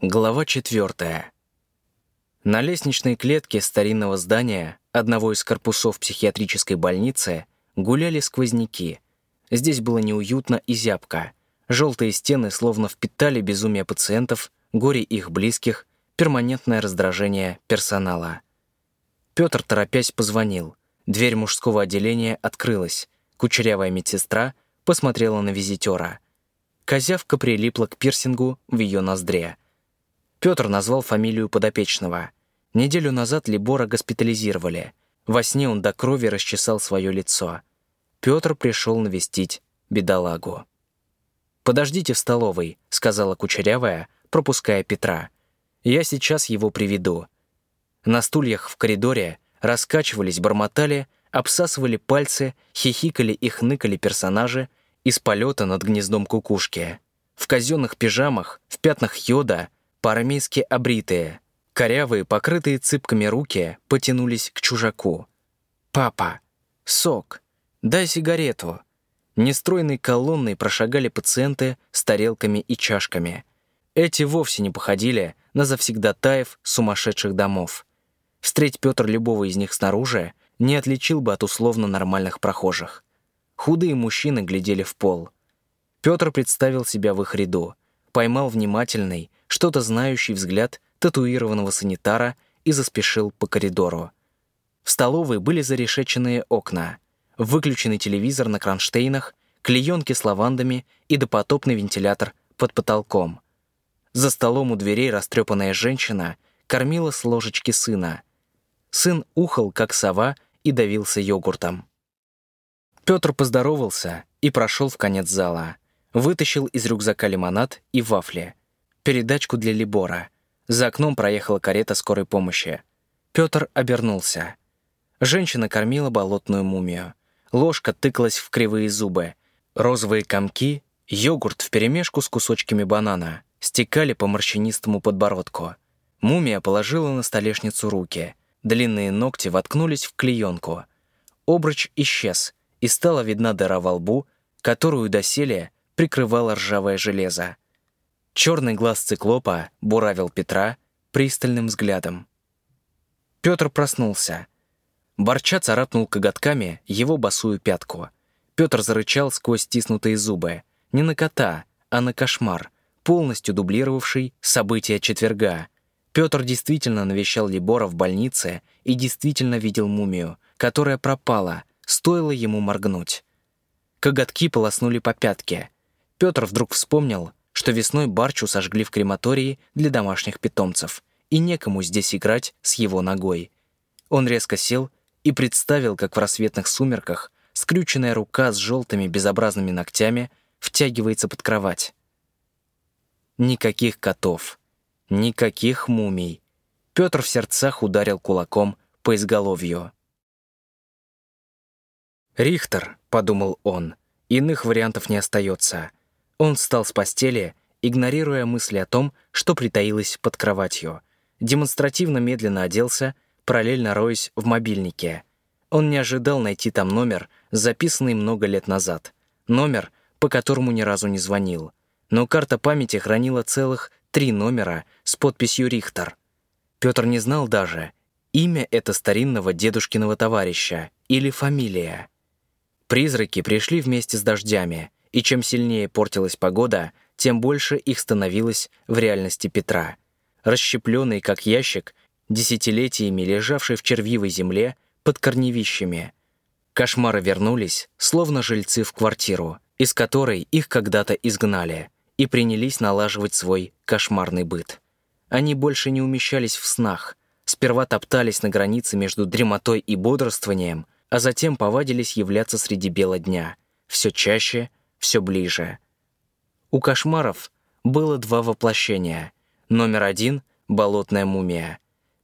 Глава четвертая. На лестничной клетке старинного здания, одного из корпусов психиатрической больницы, гуляли сквозняки. Здесь было неуютно и зябко. Желтые стены словно впитали безумие пациентов, горе их близких, перманентное раздражение персонала. Петр, торопясь, позвонил. Дверь мужского отделения открылась. Кучерявая медсестра посмотрела на визитера. Козявка прилипла к пирсингу в ее ноздре. Петр назвал фамилию подопечного. Неделю назад Либора госпитализировали. Во сне он до крови расчесал свое лицо. Петр пришел навестить бедолагу. «Подождите в столовой», — сказала Кучерявая, пропуская Петра. «Я сейчас его приведу». На стульях в коридоре раскачивались, бормотали, обсасывали пальцы, хихикали и хныкали персонажи, из полета над гнездом кукушки. В казенных пижамах, в пятнах йода, по-армейски обритые. Корявые, покрытые цыпками руки потянулись к чужаку. «Папа! Сок! Дай сигарету!» Нестройной колонной прошагали пациенты с тарелками и чашками. Эти вовсе не походили на завсегдатаев сумасшедших домов. Встреть Петр любого из них снаружи, не отличил бы от условно нормальных прохожих. Худые мужчины глядели в пол. Петр представил себя в их ряду, поймал внимательный, что-то знающий взгляд татуированного санитара и заспешил по коридору. В столовой были зарешеченные окна, выключенный телевизор на кронштейнах, клеенки с лавандами и допотопный вентилятор под потолком. За столом у дверей растрепанная женщина кормила с ложечки сына. Сын ухал, как сова, и давился йогуртом. Петр поздоровался и прошел в конец зала. Вытащил из рюкзака лимонад и вафли. Передачку для Либора. За окном проехала карета скорой помощи. Петр обернулся. Женщина кормила болотную мумию. Ложка тыкалась в кривые зубы. Розовые комки, йогурт вперемешку с кусочками банана стекали по морщинистому подбородку. Мумия положила на столешницу руки. Длинные ногти воткнулись в клеенку. Обруч исчез — и стала видна дыра во лбу, которую доселе прикрывало ржавое железо. Черный глаз циклопа буравил Петра пристальным взглядом. Петр проснулся. Борча царапнул коготками его босую пятку. Петр зарычал сквозь стиснутые зубы. Не на кота, а на кошмар, полностью дублировавший события четверга. Петр действительно навещал Либора в больнице и действительно видел мумию, которая пропала, стоило ему моргнуть. Коготки полоснули по пятке. Петр вдруг вспомнил, что весной Барчу сожгли в крематории для домашних питомцев, и некому здесь играть с его ногой. Он резко сел и представил, как в рассветных сумерках скрюченная рука с желтыми безобразными ногтями втягивается под кровать. Никаких котов, никаких мумий. Петр в сердцах ударил кулаком по изголовью. «Рихтер», — подумал он, — «иных вариантов не остается». Он встал с постели, игнорируя мысли о том, что притаилось под кроватью. Демонстративно медленно оделся, параллельно роясь в мобильнике. Он не ожидал найти там номер, записанный много лет назад. Номер, по которому ни разу не звонил. Но карта памяти хранила целых три номера с подписью «Рихтер». Петр не знал даже, имя это старинного дедушкиного товарища или фамилия. Призраки пришли вместе с дождями, и чем сильнее портилась погода, тем больше их становилось в реальности Петра. Расщепленный, как ящик, десятилетиями лежавший в червивой земле под корневищами. Кошмары вернулись, словно жильцы в квартиру, из которой их когда-то изгнали, и принялись налаживать свой кошмарный быт. Они больше не умещались в снах, сперва топтались на границе между дремотой и бодрствованием — а затем повадились являться среди бела дня, все чаще, все ближе. У кошмаров было два воплощения. Номер один — болотная мумия.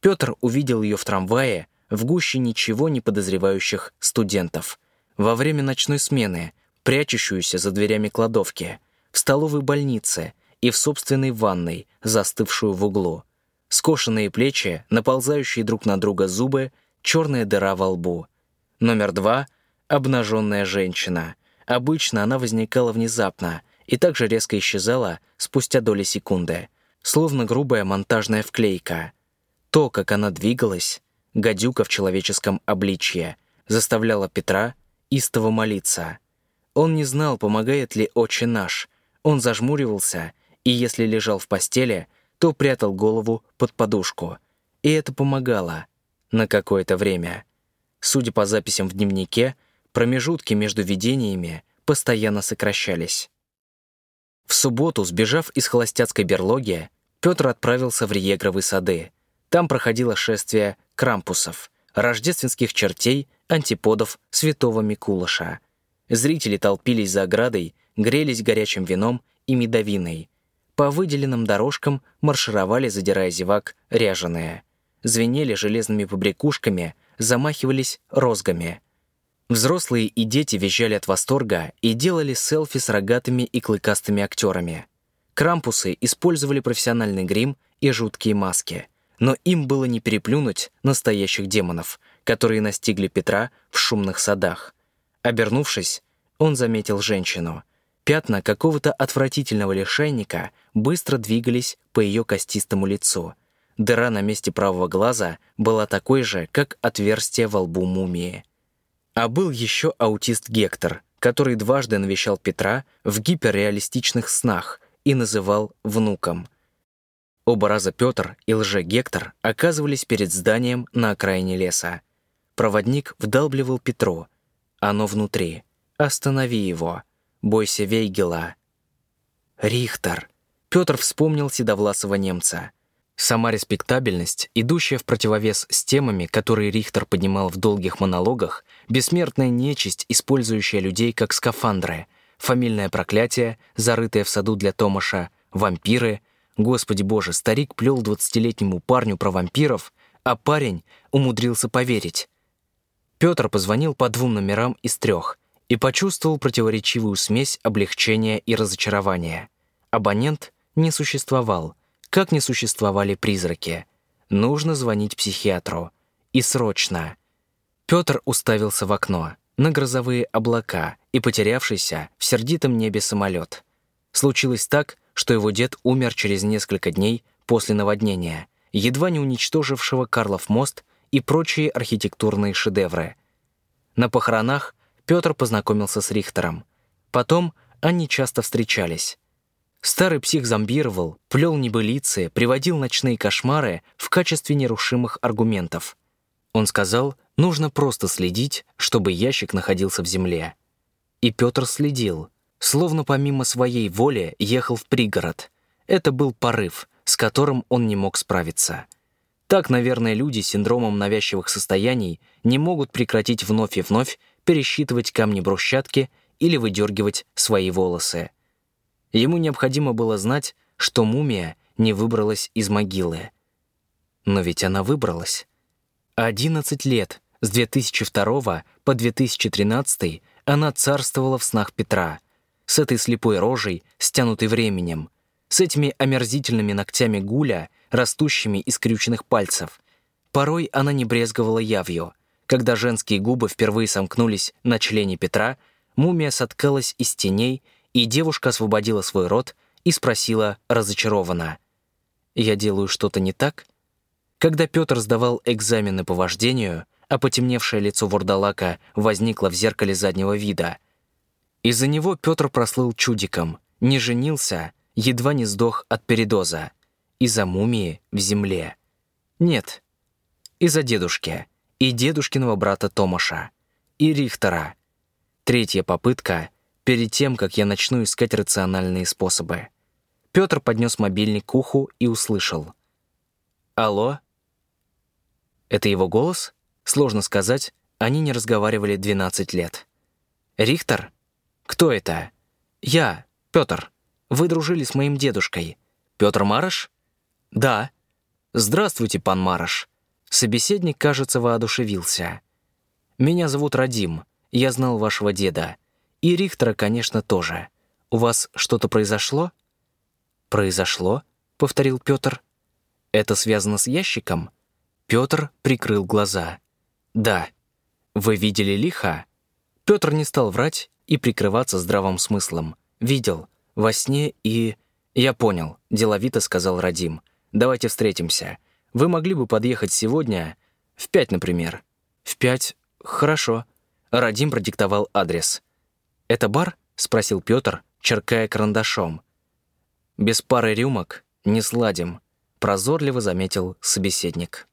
Петр увидел ее в трамвае в гуще ничего не подозревающих студентов, во время ночной смены, прячущуюся за дверями кладовки, в столовой больнице и в собственной ванной, застывшую в углу. Скошенные плечи, наползающие друг на друга зубы, черная дыра во лбу — Номер два — обнаженная женщина. Обычно она возникала внезапно и также резко исчезала спустя доли секунды. словно грубая монтажная вклейка. То, как она двигалась, гадюка в человеческом обличье, заставляла Петра истово молиться. Он не знал, помогает ли «Отче наш». Он зажмуривался, и если лежал в постели, то прятал голову под подушку. И это помогало. На какое-то время. Судя по записям в дневнике, промежутки между видениями постоянно сокращались. В субботу, сбежав из холостяцкой берлоги, Петр отправился в Риегровы сады. Там проходило шествие крампусов, рождественских чертей, антиподов святого Микулыша. Зрители толпились за оградой, грелись горячим вином и медовиной. По выделенным дорожкам маршировали, задирая зевак, ряженые. Звенели железными побрякушками, замахивались розгами. Взрослые и дети визжали от восторга и делали селфи с рогатыми и клыкастыми актерами. Крампусы использовали профессиональный грим и жуткие маски. Но им было не переплюнуть настоящих демонов, которые настигли Петра в шумных садах. Обернувшись, он заметил женщину. Пятна какого-то отвратительного лишайника быстро двигались по ее костистому лицу. Дыра на месте правого глаза была такой же, как отверстие во лбу мумии. А был еще аутист Гектор, который дважды навещал Петра в гиперреалистичных снах и называл внуком. Оба раза Петр и лже-Гектор оказывались перед зданием на окраине леса. Проводник вдалбливал Петру. Оно внутри. Останови его. Бойся Вейгела. Рихтер. Петр вспомнил седовласого немца. Сама респектабельность, идущая в противовес с темами, которые Рихтер поднимал в долгих монологах, бессмертная нечисть, использующая людей как скафандры, фамильное проклятие, зарытое в саду для Томаша, вампиры. Господи боже, старик плел двадцатилетнему парню про вампиров, а парень умудрился поверить. Петр позвонил по двум номерам из трех и почувствовал противоречивую смесь облегчения и разочарования. Абонент не существовал, как не существовали призраки. Нужно звонить психиатру. И срочно. Петр уставился в окно, на грозовые облака и потерявшийся в сердитом небе самолет. Случилось так, что его дед умер через несколько дней после наводнения, едва не уничтожившего Карлов мост и прочие архитектурные шедевры. На похоронах Петр познакомился с Рихтером. Потом они часто встречались. Старый псих зомбировал, плел небылицы, приводил ночные кошмары в качестве нерушимых аргументов. Он сказал, нужно просто следить, чтобы ящик находился в земле. И Петр следил, словно помимо своей воли ехал в пригород. Это был порыв, с которым он не мог справиться. Так, наверное, люди с синдромом навязчивых состояний не могут прекратить вновь и вновь пересчитывать камни брусчатки или выдергивать свои волосы. Ему необходимо было знать, что мумия не выбралась из могилы. Но ведь она выбралась. 11 лет, с 2002 по 2013 она царствовала в снах Петра, с этой слепой рожей, стянутой временем, с этими омерзительными ногтями гуля — растущими из крюченных пальцев. Порой она не брезговала явью. Когда женские губы впервые сомкнулись на члене Петра, мумия соткалась из теней, и девушка освободила свой рот и спросила разочарованно. «Я делаю что-то не так?» Когда Петр сдавал экзамены по вождению, а потемневшее лицо вурдалака возникло в зеркале заднего вида. Из-за него Петр прослыл чудиком, не женился, едва не сдох от передоза из-за мумии в земле. Нет, из-за дедушки и дедушкиного брата Томаша, и Рихтера. Третья попытка перед тем, как я начну искать рациональные способы. Петр поднес мобильник к уху и услышал. «Алло?» Это его голос? Сложно сказать, они не разговаривали 12 лет. «Рихтер? Кто это?» «Я, Петр. Вы дружили с моим дедушкой. Петр Марыш?» «Да». «Здравствуйте, пан Мараш». Собеседник, кажется, воодушевился. «Меня зовут Радим. Я знал вашего деда. И Рихтера, конечно, тоже. У вас что-то произошло?» «Произошло?» — повторил Петр. «Это связано с ящиком?» Петр прикрыл глаза. «Да». «Вы видели лиха?» Петр не стал врать и прикрываться здравым смыслом. Видел. Во сне и... «Я понял», — деловито сказал Радим. «Давайте встретимся. Вы могли бы подъехать сегодня в пять, например». «В пять? Хорошо». Радим продиктовал адрес. «Это бар?» — спросил Петр, черкая карандашом. «Без пары рюмок не сладим», — прозорливо заметил собеседник.